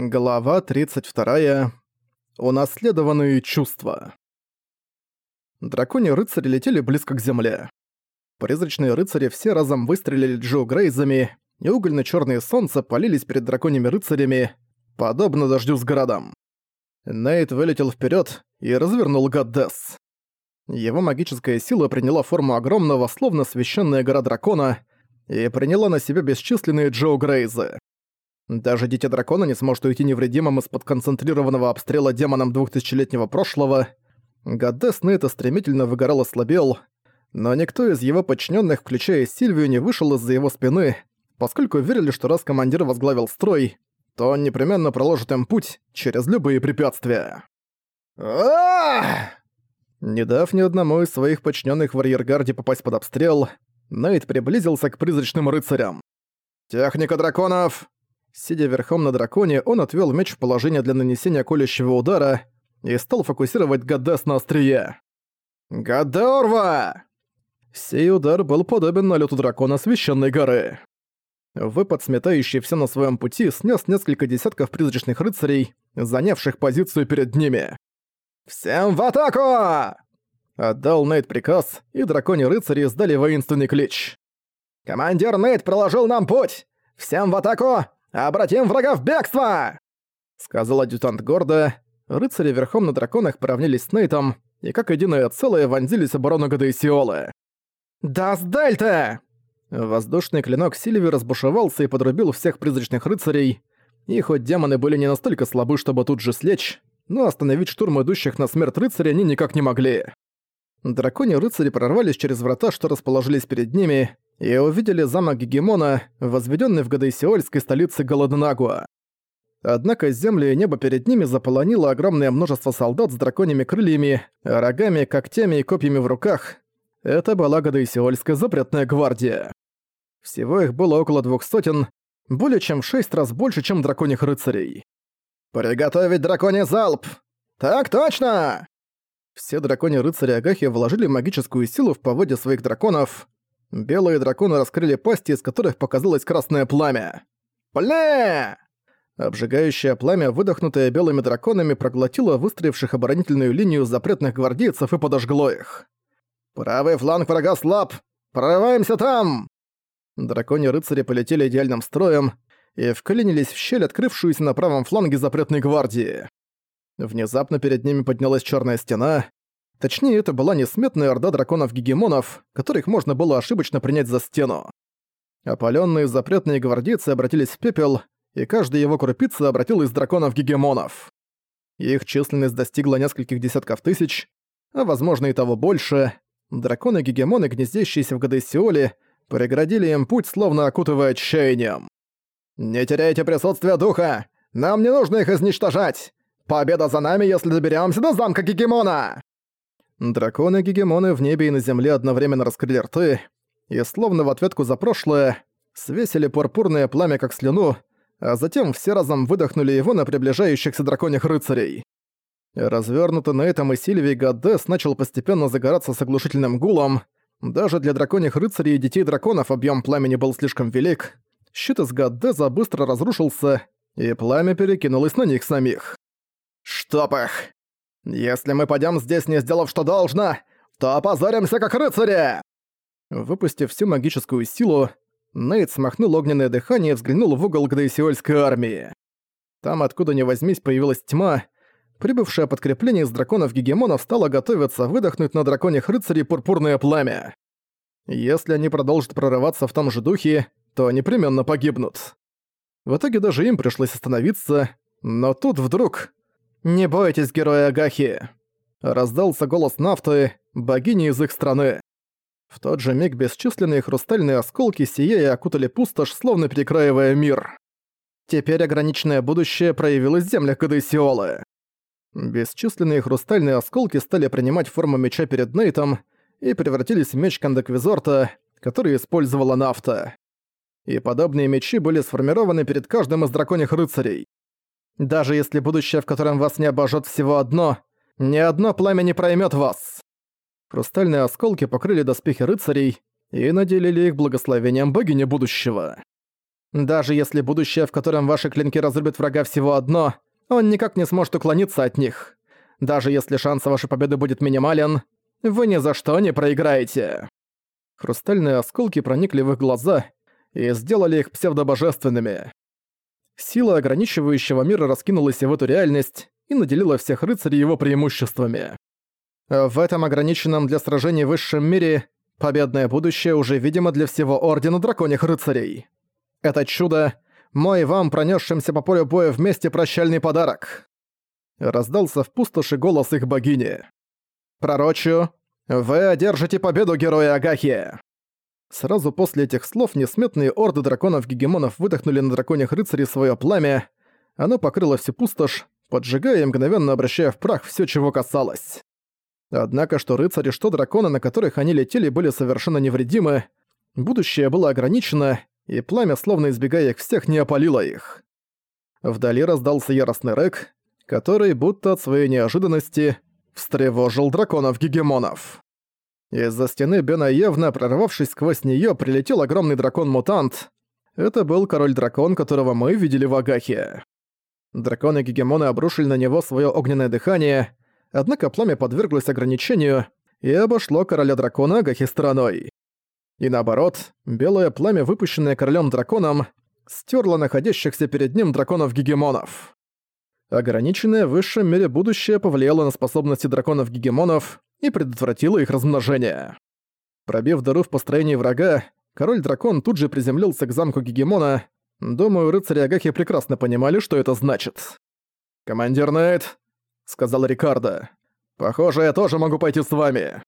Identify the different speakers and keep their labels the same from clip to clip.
Speaker 1: Глава 32. Унаследованные чувства. Драконьи рыцари летели близко к земле. Призрачные рыцари все разом выстрелили Джо Грейзами, и угольно-чёрные солнца полились перед драконьими рыцарями, подобно дождю с городом. Нейт вылетел вперед и развернул Гаддес. Его магическая сила приняла форму огромного, словно священная гора дракона, и приняла на себя бесчисленные Джо Грейзы. Даже Дитя Дракона не сможет уйти невредимым из-под концентрированного обстрела демоном двухтысячелетнего прошлого. Гадес Нейта стремительно выгорал и слабел, но никто из его подчиненных, включая Сильвию, не вышел из-за его спины, поскольку верили, что раз командир возглавил строй, то он непременно проложит им путь через любые препятствия. Не дав ни одному из своих подчиненных в арьергарде попасть под обстрел, Нейт приблизился к призрачным рыцарям. «Техника драконов! Сидя верхом на драконе, он отвёл меч в положение для нанесения колющего удара и стал фокусировать Гадес на острие. «Гадеорва!» Сей удар был подобен налету дракона священной горы. Выпад, сметающий все на своем пути, снес несколько десятков призрачных рыцарей, занявших позицию перед ними. «Всем в атаку!» Отдал Нейт приказ, и дракони рыцари издали воинственный клич. «Командир Нейт проложил нам путь! Всем в атаку! «Обратим врага в бегство!» Сказал адъютант гордо. Рыцари верхом на драконах поравнялись с Нейтом и как единое целое вонзились оборону Гадаисиолы. «Да сдаль-то!» Воздушный клинок Сильви разбушевался и подрубил всех призрачных рыцарей, и хоть демоны были не настолько слабы, чтобы тут же слечь, но остановить штурм идущих на смерть рыцарей они никак не могли. Дракони рыцари прорвались через врата, что расположились перед ними, и увидели замок Гегемона, возведенный в Гадайсиольской столице Голоднагуа. Однако землю и небо перед ними заполонило огромное множество солдат с драконьими крыльями, рогами, когтями и копьями в руках. Это была Гадайсиольская запретная гвардия. Всего их было около двух сотен, более чем в шесть раз больше, чем драконьих рыцарей. «Приготовить драконий залп! Так точно!» Все драконьи рыцари Агахи вложили магическую силу в поводе своих драконов, Белые драконы раскрыли пасти, из которых показалось красное пламя. «Пля!» Обжигающее пламя, выдохнутое белыми драконами, проглотило выстроивших оборонительную линию запретных гвардейцев и подожгло их. «Правый фланг врага слаб! Прорываемся там!» Драконьи рыцари полетели идеальным строем и вклинились в щель, открывшуюся на правом фланге запретной гвардии. Внезапно перед ними поднялась черная стена, Точнее, это была несметная орда драконов-гегемонов, которых можно было ошибочно принять за стену. Опалённые запретные гвардейцы обратились в пепел, и каждая его крупица обратилась из драконов-гегемонов. Их численность достигла нескольких десятков тысяч, а возможно и того больше. Драконы-гегемоны, гнездящиеся в Гадесиоле, преградили им путь, словно окутывая отчаянием. «Не теряйте присутствие духа! Нам не нужно их изничтожать! Победа за нами, если доберемся до замка Гегемона!» Драконы-гегемоны в небе и на земле одновременно раскрыли рты, и словно в ответку за прошлое, свесили пурпурное пламя как слюну, а затем все разом выдохнули его на приближающихся драконьих рыцарей. Развернутый на этом и Сильвий Гадес начал постепенно загораться с оглушительным гулом. Даже для драконьих рыцарей и детей драконов объем пламени был слишком велик. Щит из Гадеса быстро разрушился, и пламя перекинулось на них самих. «Штоп их!» Если мы пойдем здесь, не сделав что должно, то опозоримся как рыцари!» Выпустив всю магическую силу, Нейт смахнул огненное дыхание и взглянул в угол Гдейсиольской армии. Там, откуда ни возьмись, появилась тьма. Прибывшее подкрепление из драконов-гегемонов стало готовиться выдохнуть на драконьих рыцарей пурпурное пламя. Если они продолжат прорываться в том же духе, то непременно погибнут. В итоге даже им пришлось остановиться, но тут вдруг «Не бойтесь, герои Агахи!» Раздался голос Нафты, богини из их страны. В тот же миг бесчисленные хрустальные осколки сияя окутали пустошь, словно перекраивая мир. Теперь ограниченное будущее проявилось в землях Кадысиолы. Бесчисленные хрустальные осколки стали принимать форму меча перед Нейтом и превратились в меч Кандаквизорта, который использовала Нафта. И подобные мечи были сформированы перед каждым из драконьих рыцарей. Даже если будущее, в котором вас не обожжет всего одно, ни одно пламя не проймет вас. Хрустальные осколки покрыли доспехи рыцарей и наделили их благословением богини будущего. Даже если будущее, в котором ваши клинки разрубят врага всего одно, он никак не сможет уклониться от них. Даже если шанс вашей победы будет минимален, вы ни за что не проиграете. Хрустальные осколки проникли в их глаза и сделали их псевдобожественными. Сила ограничивающего мира раскинулась в эту реальность и наделила всех рыцарей его преимуществами. В этом ограниченном для сражений высшем мире победное будущее уже видимо для всего Ордена Драконьих Рыцарей. Это чудо — мой вам пронесшимся по полю боя вместе прощальный подарок. Раздался в пустоши голос их богини. «Пророчу, вы одержите победу, герои Агахи!» Сразу после этих слов несметные орды драконов-гегемонов выдохнули на драконьих рыцарей свое пламя. Оно покрыло всю пустошь, поджигая и мгновенно обращая в прах все, чего касалось. Однако что рыцари, что драконы, на которых они летели, были совершенно невредимы, будущее было ограничено, и пламя, словно избегая их всех, не опалило их. Вдали раздался яростный рэк, который, будто от своей неожиданности, встревожил драконов-гегемонов. Из-за стены Бена Евна, прорвавшись сквозь неё, прилетел огромный дракон-мутант. Это был король-дракон, которого мы видели в Агахе. Драконы-гегемоны обрушили на него своё огненное дыхание, однако пламя подверглось ограничению и обошло короля-дракона Агахи стороной. И наоборот, белое пламя, выпущенное королем-драконом, стерло находящихся перед ним драконов-гегемонов. Ограниченное в высшем мире будущее повлияло на способности драконов-гегемонов и предотвратило их размножение. Пробив дыру в построении врага, король-дракон тут же приземлился к замку Гегемона. Думаю, рыцари Агахи прекрасно понимали, что это значит. «Командир Нейт», — сказал Рикардо, — «похоже, я тоже могу пойти с вами».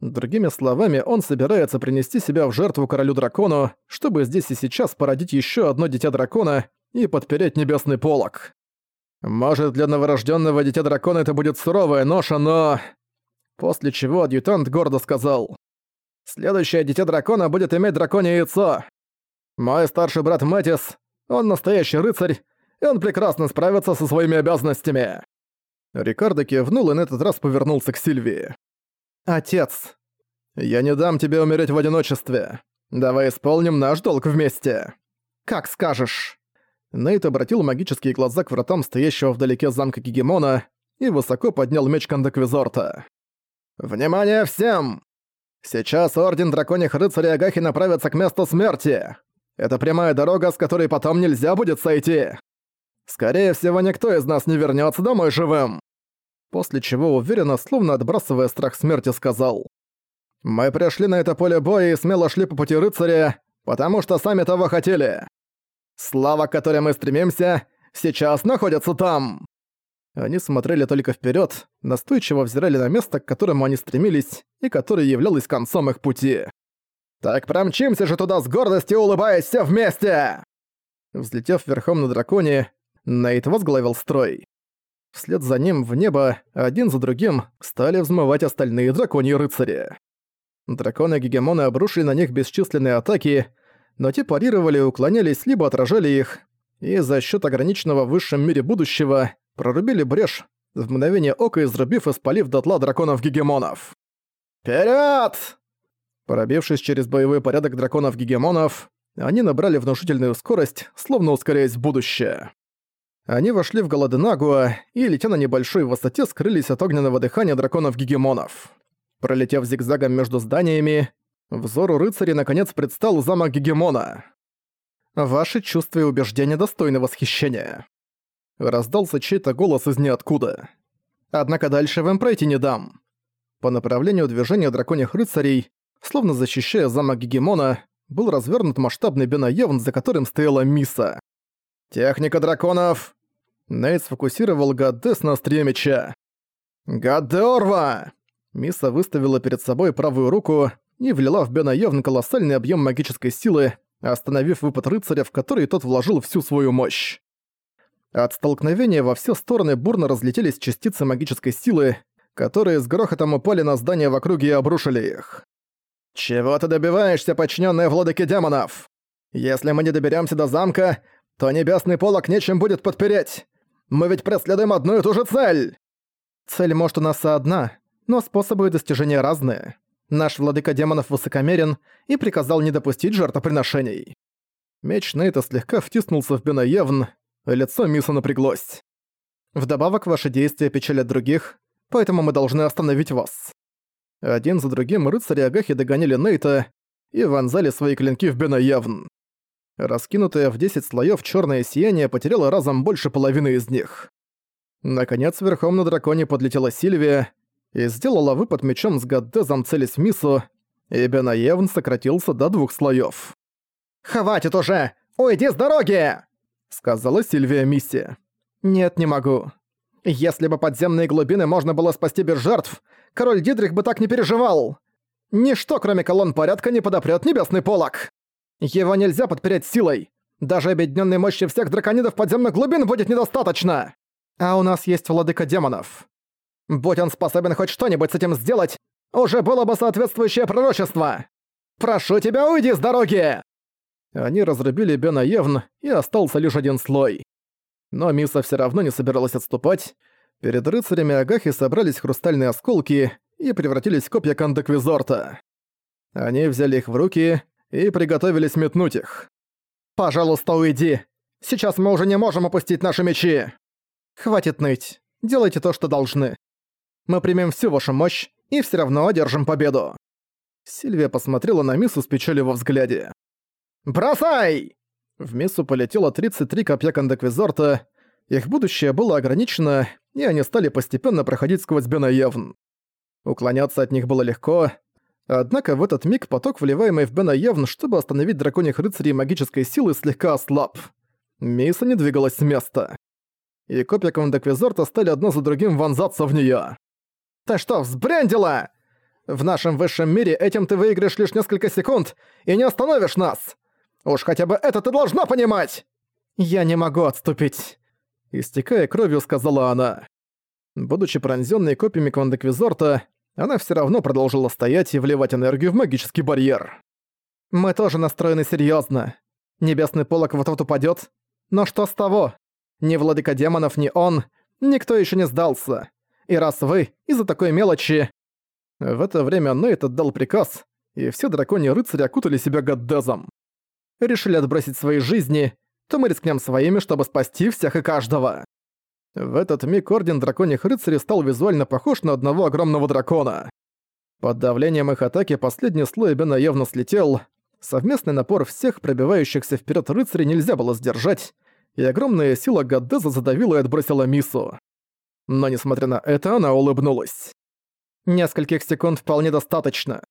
Speaker 1: Другими словами, он собирается принести себя в жертву королю-дракону, чтобы здесь и сейчас породить еще одно дитя дракона и подпереть небесный полог. Может, для новорожденного дитя дракона это будет суровая ноша, но... После чего адъютант гордо сказал. «Следующее дитя дракона будет иметь драконье яйцо. Мой старший брат Мэтис, он настоящий рыцарь, и он прекрасно справится со своими обязанностями». Рикардо кивнул и на этот раз повернулся к Сильвии. «Отец, я не дам тебе умереть в одиночестве. Давай исполним наш долг вместе. Как скажешь». Нейт обратил магические глаза к вратам стоящего вдалеке замка Гегемона и высоко поднял меч Кандаквизорта. «Внимание всем! Сейчас Орден Драконьих Рыцарей Агахи направится к месту смерти. Это прямая дорога, с которой потом нельзя будет сойти. Скорее всего, никто из нас не вернется домой живым после чего уверенно, словно отбрасывая страх смерти, сказал «Мы пришли на это поле боя и смело шли по пути рыцаря, потому что сами того хотели. Слава, к которой мы стремимся, сейчас находится там!» Они смотрели только вперед, настойчиво взирали на место, к которому они стремились, и которое являлось концом их пути. «Так промчимся же туда с гордостью, улыбаясь все вместе!» Взлетев верхом на драконе, Нейт возглавил строй. Вслед за ним в небо, один за другим, стали взмывать остальные драконьи рыцари. Драконы-гегемоны обрушили на них бесчисленные атаки, но те парировали, уклонялись, либо отражали их, и за счет ограниченного в высшем мире будущего прорубили брешь, в мгновение ока изрубив и спалив дотла драконов-гегемонов. «Вперёд!» Пробившись через боевой порядок драконов-гегемонов, они набрали внушительную скорость, словно ускоряясь в будущее. Они вошли в Голоденагуа и, летя на небольшой высоте, скрылись от огненного дыхания драконов-гегемонов. Пролетев зигзагом между зданиями, взору рыцаря наконец предстал замок Гегемона. «Ваши чувства и убеждения достойны восхищения». Раздался чей-то голос из ниоткуда. «Однако дальше вам пройти не дам». По направлению движения драконьих рыцарей, словно защищая замок Гегемона, был развернут масштабный Бенаевн, за которым стояла Миса. «Техника драконов!» Нейт сфокусировал Гаддес на острие меча. «Гадеорва!» Миса выставила перед собой правую руку и влила в Бена Йовн колоссальный объем магической силы, остановив выпад рыцаря, в который тот вложил всю свою мощь. От столкновения во все стороны бурно разлетелись частицы магической силы, которые с грохотом упали на здания в округе и обрушили их. «Чего ты добиваешься, подчиненная владыке демонов? Если мы не доберемся до замка, то небесный полок нечем будет подпереть. Мы ведь преследуем одну и ту же цель!» «Цель, может, у нас и одна, но способы достижения разные. Наш владыка демонов высокомерен и приказал не допустить жертвоприношений». Меч Нейта слегка втиснулся в Бенаевн, лицо Миса напряглось. Вдобавок, ваши действия печалят других, поэтому мы должны остановить вас. Один за другим рыцари Агахи догоняли Нейта и вонзали свои клинки в Бенаевн. Раскинутое в 10 слоёв чёрное сияние потеряло разом больше половины из них. Наконец, верхом на драконе подлетела Сильвия и сделала выпад мечом с Гаддезом целясь в Мису, и Бенаевн сократился до двух слоёв. «Хватит уже! Уйди с дороги!» — сказала Сильвия Мисси. «Нет, не могу. Если бы подземные глубины можно было спасти без жертв, король Дидрих бы так не переживал. Ничто, кроме колонн порядка, не подопрёт небесный полог. Его нельзя подпереть силой. Даже объединенной мощи всех драконидов подземных глубин будет недостаточно. А у нас есть владыка демонов. Будь он способен хоть что-нибудь с этим сделать, уже было бы соответствующее пророчество. Прошу тебя, уйди с дороги!» Они разрубили Бена Евн, и остался лишь один слой. Но Миса все равно не собиралась отступать. Перед рыцарями Агахи собрались хрустальные осколки и превратились в копья Кандеквизорта. Они взяли их в руки и приготовились метнуть их. «Пожалуйста, уйди! Сейчас мы уже не можем опустить наши мечи!» «Хватит ныть. Делайте то, что должны. Мы примем всю вашу мощь и все равно одержим победу». Сильвия посмотрела на Миссу с печалью во взгляде. «Бросай!» В Миссу полетело 33 копья Кандеквизорта, их будущее было ограничено, и они стали постепенно проходить сквозь Бенаевн. Уклоняться от них было легко, однако в этот миг поток, вливаемый в Бенаевн, чтобы остановить драконьих рыцарей магической силы, слегка ослаб. Миса не двигалась с места. И копья Кандеквизорта стали одно за другим вонзаться в неё. «Ты что, взбрендила? В нашем высшем мире этим ты выиграешь лишь несколько секунд и не остановишь нас! Уж хотя бы это ты должна понимать!» «Я не могу отступить», — истекая кровью, сказала она. Будучи пронзённой копьями Квандеквизорта, она всё равно продолжила стоять и вливать энергию в магический барьер. «Мы тоже настроены серьёзно. Небесный полок вот-вот упадёт. Но что с того? Ни владыка демонов, ни он, никто ещё не сдался. И раз вы, из-за такой мелочи...» В это время Нейт отдал приказ, и все драконьи рыцари окутали себя Гаддезом. Решили отбросить свои жизни, то мы рискнем своими, чтобы спасти всех и каждого. В этот миг Орден Драконьих Рыцарей стал визуально похож на одного огромного дракона. Под давлением их атаки последний слой Бена явно слетел, совместный напор всех пробивающихся вперед рыцарей нельзя было сдержать, и огромная сила Гаддеза задавила и отбросила Мису. Но несмотря на это, она улыбнулась. Нескольких секунд вполне достаточно.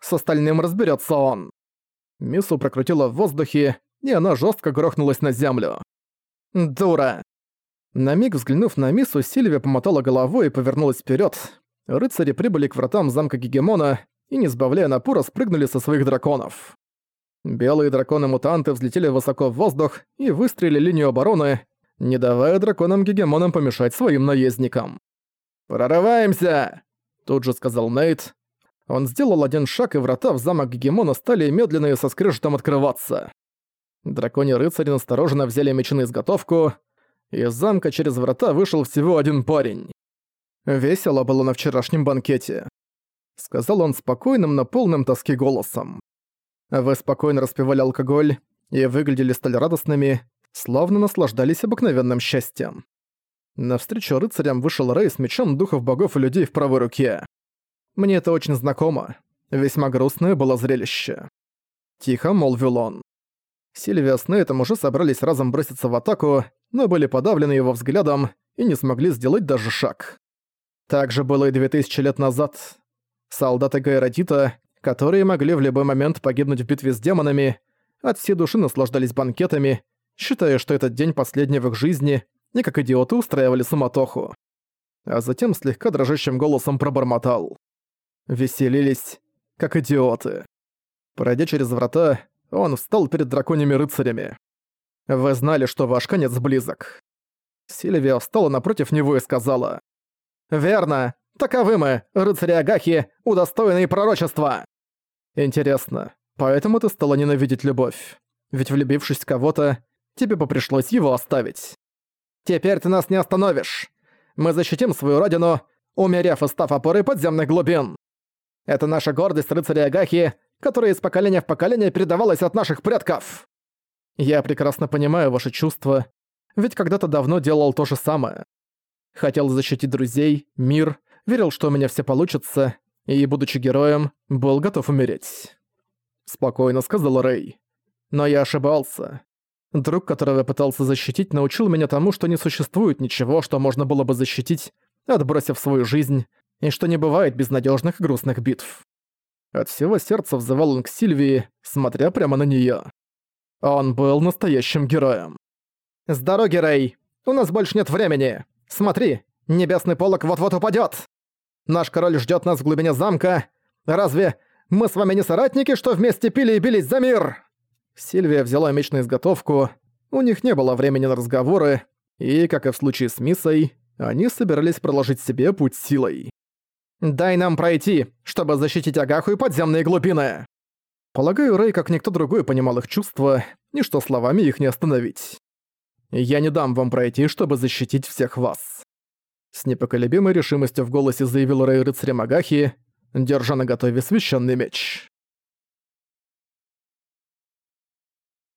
Speaker 1: С остальным разберется он. Мису прокрутила в воздухе, и она жестко грохнулась на землю. «Дура!» На миг взглянув на Мису, Сильвия помотала головой и повернулась вперед. Рыцари прибыли к вратам замка Гегемона и, не сбавляя напора, спрыгнули со своих драконов. Белые драконы-мутанты взлетели высоко в воздух и выстрелили линию обороны, не давая драконам-гегемонам помешать своим наездникам. «Прорываемся!» — тут же сказал Нейт. Он сделал один шаг, и врата в замок Гегемона стали медленно и со скрежетом открываться. Драконьи рыцари настороженно взяли мечи на изготовку. Из замка через врата вышел всего один парень. Весело было на вчерашнем банкете. Сказал он спокойным, но полным тоски голосом. Вы спокойно распивали алкоголь и выглядели столь радостными, словно наслаждались обыкновенным счастьем. Навстречу рыцарям вышел Рэй с мечом духов богов и людей в правой руке. Мне это очень знакомо. Весьма грустное было зрелище. Тихо молвил он. Сильвия с Нейтом уже собрались разом броситься в атаку, но были подавлены его взглядом и не смогли сделать даже шаг. Так же было и две тысячи лет назад. Солдаты Гайратита, которые могли в любой момент погибнуть в битве с демонами, от всей души наслаждались банкетами считая, что этот день последний в их жизни, и как идиоты устраивали суматоху. А затем слегка дрожащим голосом пробормотал. Веселились, как идиоты. Пройдя через врата, он встал перед драконьими рыцарями. «Вы знали, что ваш конец близок». Сильвия встала напротив него и сказала. «Верно, таковы мы, рыцари Агахи, удостоенные пророчества!» «Интересно, поэтому ты стала ненавидеть любовь. Ведь влюбившись в кого-то, тебе бы его оставить. Теперь ты нас не остановишь. Мы защитим свою родину, умерев и став опорой подземных глубин. Это наша гордость рыцаря Агахи, которая из поколения в поколение передавалась от наших предков. Я прекрасно понимаю ваши чувства, ведь когда-то давно делал то же самое. Хотел защитить друзей, мир, верил, что у меня все получится, и, будучи героем, был готов умереть. Спокойно сказал Рэй. Но я ошибался. Друг, которого я пытался защитить, научил меня тому, что не существует ничего, что можно было бы защитить, отбросив свою жизнь, и что не бывает безнадежных и грустных битв. От всего сердца взывал он к Сильвии, смотря прямо на нее. Он был настоящим героем. «С дороги, Рэй! У нас больше нет времени! Смотри, небесный полог вот-вот упадет. Наш король ждет нас в глубине замка. Разве мы с вами не соратники, что вместе пили и бились за мир?» Сильвия взяла меч на изготовку, у них не было времени на разговоры, и, как и в случае с Миссой, они собирались проложить себе путь силой. «Дай нам пройти, чтобы защитить Агаху и подземные глубины!» Полагаю, Рэй, как никто другой, понимал их чувства, и что словами их не остановить. «Я не дам вам пройти, чтобы защитить всех вас!» С непоколебимой решимостью в голосе заявил Рэй рыцарем Агахи, держа на готове священный меч.